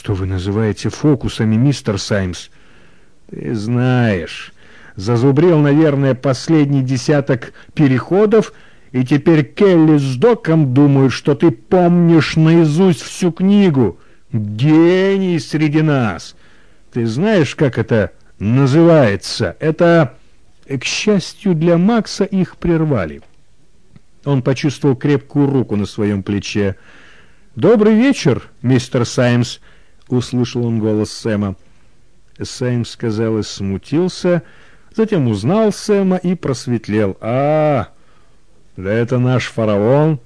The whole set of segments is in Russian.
Что вы называете фокусами, мистер Саймс? Ты знаешь, зазубрил, наверное, последний десяток переходов, и теперь Келли с Доком думают, что ты помнишь наизусть всю книгу. Гений среди нас. Ты знаешь, как это называется? Это... К счастью для Макса, их прервали. Он почувствовал крепкую руку на своем плече. «Добрый вечер, мистер Саймс!» — услышал он голос Сэма. Саймс, казалось, смутился, затем узнал Сэма и просветлел. «А, да это наш фараон!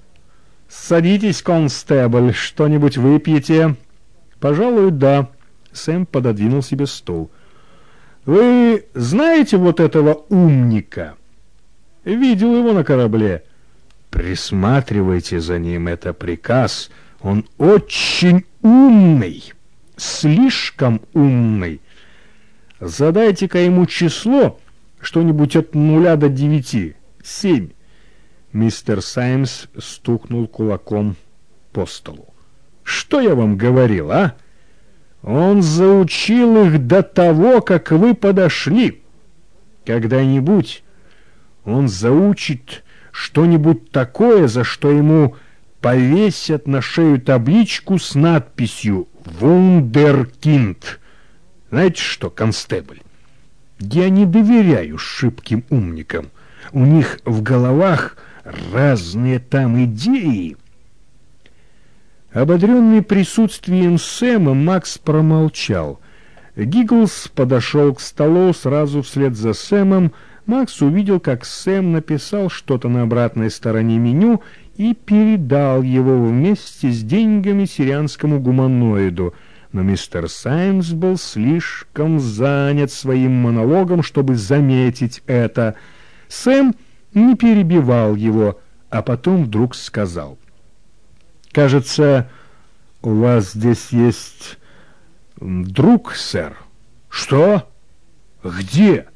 Садитесь, констебль, что-нибудь выпьете?» «Пожалуй, да». Сэм пододвинул себе стул. «Вы знаете вот этого умника?» «Видел его на корабле». «Присматривайте за ним, это приказ. Он очень умный, слишком умный. Задайте-ка ему число, что-нибудь от нуля до девяти, семь». Мистер Саймс стукнул кулаком по столу. «Что я вам говорил, а?» Он заучил их до того, как вы подошли. Когда-нибудь он заучит что-нибудь такое, за что ему повесят на шею табличку с надписью «Вундеркинд». Знаете что, констебль, я не доверяю шибким умникам. У них в головах разные там идеи, Ободренный присутствием Сэма, Макс промолчал. Гигглс подошел к столу сразу вслед за Сэмом. Макс увидел, как Сэм написал что-то на обратной стороне меню и передал его вместе с деньгами сирианскому гуманоиду. Но мистер Саймс был слишком занят своим монологом, чтобы заметить это. Сэм не перебивал его, а потом вдруг сказал — Кажется, у вас здесь есть друг, сэр. Что? Где?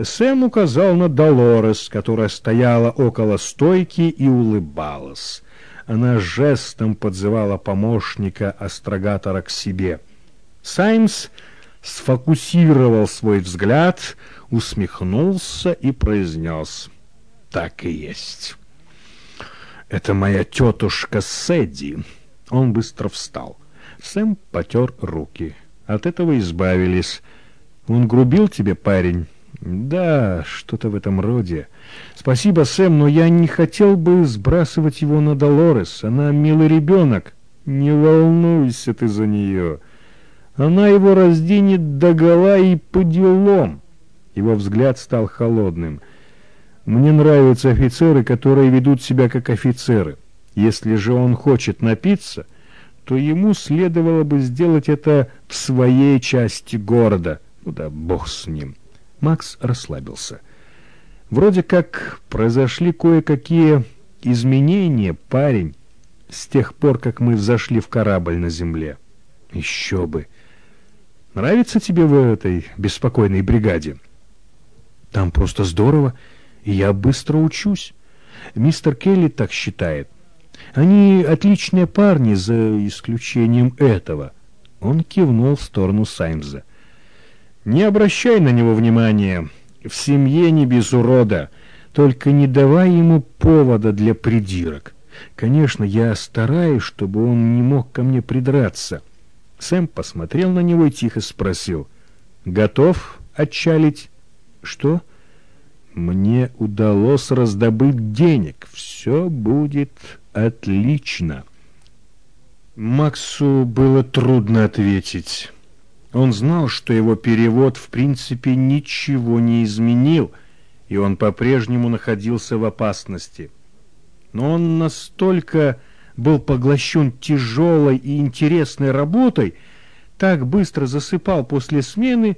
Сэм указал на Долорес, которая стояла около стойки и улыбалась. Она жестом подзывала помощника астрогатора к себе. Саймс сфокусировал свой взгляд, усмехнулся и произнес «Так и есть». «Это моя тетушка Сэдди». Он быстро встал. Сэм потер руки. От этого избавились. «Он грубил тебе, парень?» «Да, что-то в этом роде. Спасибо, Сэм, но я не хотел бы сбрасывать его на Долорес. Она милый ребенок. Не волнуйся ты за нее. Она его разденет догола и по делам». Его взгляд стал холодным. Мне нравятся офицеры, которые ведут себя как офицеры. Если же он хочет напиться, то ему следовало бы сделать это в своей части города. Ну да бог с ним. Макс расслабился. Вроде как произошли кое-какие изменения, парень, с тех пор, как мы взошли в корабль на земле. Еще бы! Нравится тебе в этой беспокойной бригаде? Там просто здорово и я быстро учусь. Мистер Келли так считает. Они отличные парни, за исключением этого. Он кивнул в сторону Саймза. Не обращай на него внимания. В семье не без урода. Только не давай ему повода для придирок. Конечно, я стараюсь, чтобы он не мог ко мне придраться. Сэм посмотрел на него и тихо спросил. «Готов отчалить?» «Что?» Мне удалось раздобыть денег. Все будет отлично. Максу было трудно ответить. Он знал, что его перевод в принципе ничего не изменил, и он по-прежнему находился в опасности. Но он настолько был поглощен тяжелой и интересной работой, так быстро засыпал после смены,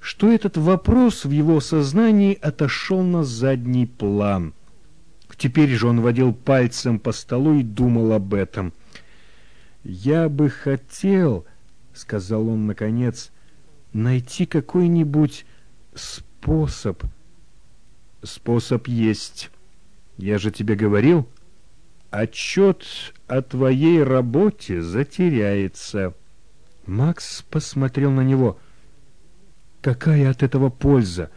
что этот вопрос в его сознании отошел на задний план. Теперь же он водил пальцем по столу и думал об этом. «Я бы хотел, — сказал он наконец, — найти какой-нибудь способ. Способ есть. Я же тебе говорил, отчет о твоей работе затеряется». Макс посмотрел на него. «Какая от этого польза?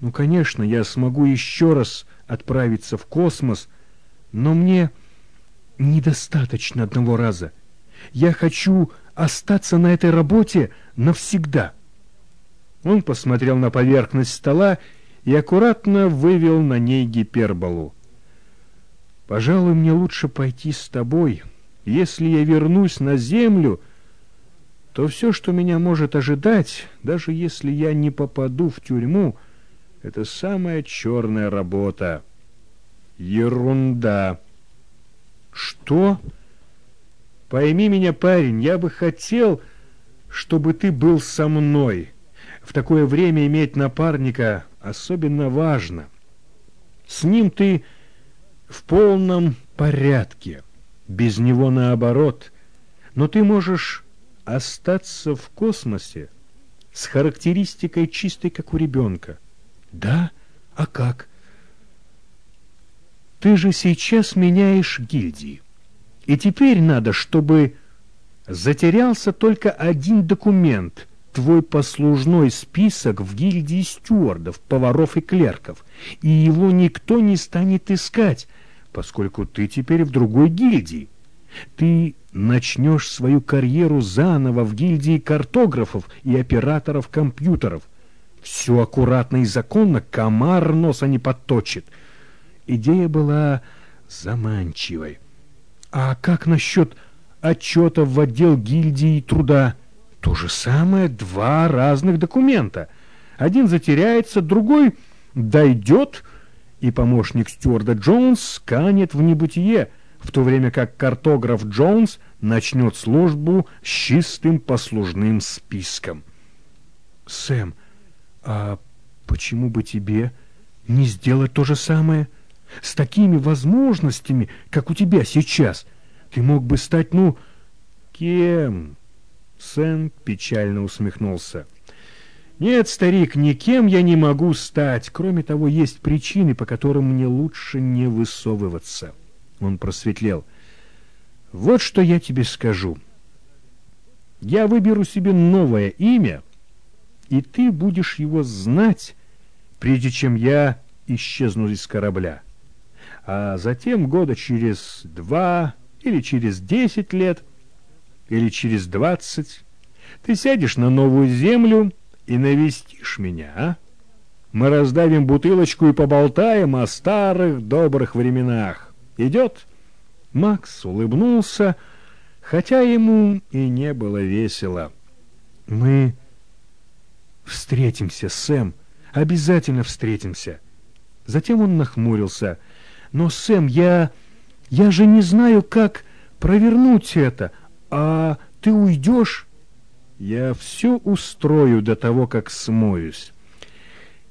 Ну, конечно, я смогу еще раз отправиться в космос, но мне недостаточно одного раза. Я хочу остаться на этой работе навсегда». Он посмотрел на поверхность стола и аккуратно вывел на ней гиперболу. «Пожалуй, мне лучше пойти с тобой. Если я вернусь на Землю, то все, что меня может ожидать, даже если я не попаду в тюрьму, это самая черная работа. Ерунда!» «Что?» «Пойми меня, парень, я бы хотел, чтобы ты был со мной». В такое время иметь напарника особенно важно. С ним ты в полном порядке, без него наоборот. Но ты можешь остаться в космосе с характеристикой чистой, как у ребенка. Да? А как? Ты же сейчас меняешь гильдии. И теперь надо, чтобы затерялся только один документ, твой послужной список в гильдии стюардов, поваров и клерков, и его никто не станет искать, поскольку ты теперь в другой гильдии. Ты начнешь свою карьеру заново в гильдии картографов и операторов компьютеров. Все аккуратно и законно, комар носа не подточит. Идея была заманчивой. А как насчет отчетов в отдел гильдии труда? То же самое два разных документа. Один затеряется, другой дойдет, и помощник стюарда Джонс канет в небытие, в то время как картограф Джонс начнет службу с чистым послужным списком. «Сэм, а почему бы тебе не сделать то же самое? С такими возможностями, как у тебя сейчас, ты мог бы стать, ну, кем?» Сэм печально усмехнулся. «Нет, старик, никем я не могу стать. Кроме того, есть причины, по которым мне лучше не высовываться». Он просветлел. «Вот что я тебе скажу. Я выберу себе новое имя, и ты будешь его знать, прежде чем я исчезну из корабля. А затем года через два или через десять лет или через двадцать ты сядешь на новую землю и навестишь меня, а? Мы раздавим бутылочку и поболтаем о старых добрых временах. Идет?» Макс улыбнулся, хотя ему и не было весело. «Мы встретимся, Сэм, обязательно встретимся». Затем он нахмурился. «Но, Сэм, я... я же не знаю, как провернуть это. А ты уйдешь? Я все устрою до того, как смоюсь.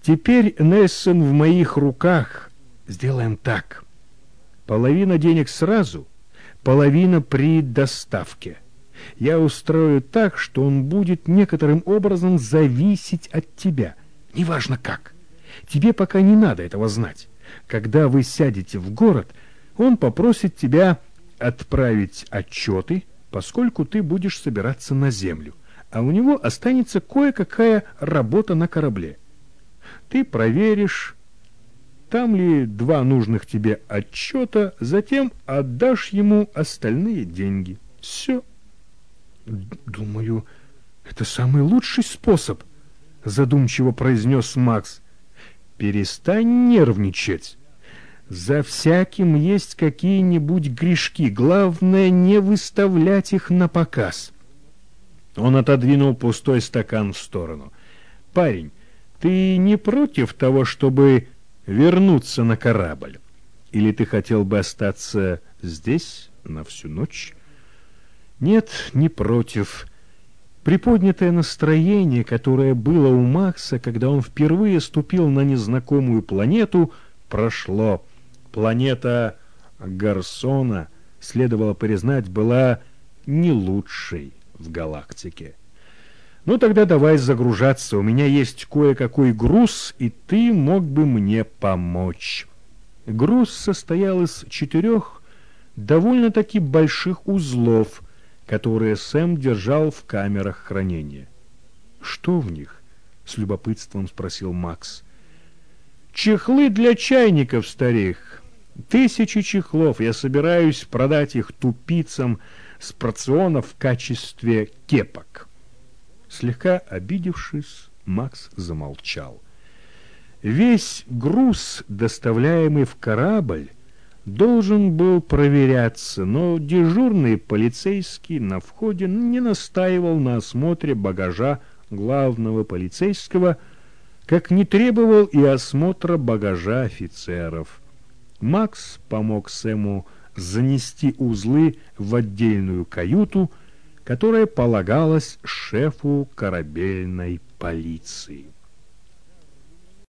Теперь Нельсон в моих руках. Сделаем так. Половина денег сразу, половина при доставке. Я устрою так, что он будет некоторым образом зависеть от тебя. Неважно как. Тебе пока не надо этого знать. Когда вы сядете в город, он попросит тебя отправить отчеты, поскольку ты будешь собираться на землю, а у него останется кое-какая работа на корабле. Ты проверишь, там ли два нужных тебе отчета, затем отдашь ему остальные деньги. Все. Думаю, это самый лучший способ, задумчиво произнес Макс. Перестань нервничать. За всяким есть какие-нибудь грешки. Главное, не выставлять их на показ. Он отодвинул пустой стакан в сторону. «Парень, ты не против того, чтобы вернуться на корабль? Или ты хотел бы остаться здесь на всю ночь?» «Нет, не против». Приподнятое настроение, которое было у Макса, когда он впервые ступил на незнакомую планету, прошло. Планета Гарсона, следовало признать, была не лучшей в галактике. Ну тогда давай загружаться, у меня есть кое-какой груз, и ты мог бы мне помочь. Груз состоял из четырех довольно-таки больших узлов, которые Сэм держал в камерах хранения. «Что в них?» — с любопытством спросил Макс. «Чехлы для чайников старых. Тысячи чехлов. Я собираюсь продать их тупицам с порциона в качестве кепок». Слегка обидевшись, Макс замолчал. Весь груз, доставляемый в корабль, должен был проверяться, но дежурный полицейский на входе не настаивал на осмотре багажа главного полицейского, как не требовал и осмотра багажа офицеров. Макс помог Сэму занести узлы в отдельную каюту, которая полагалась шефу корабельной полиции.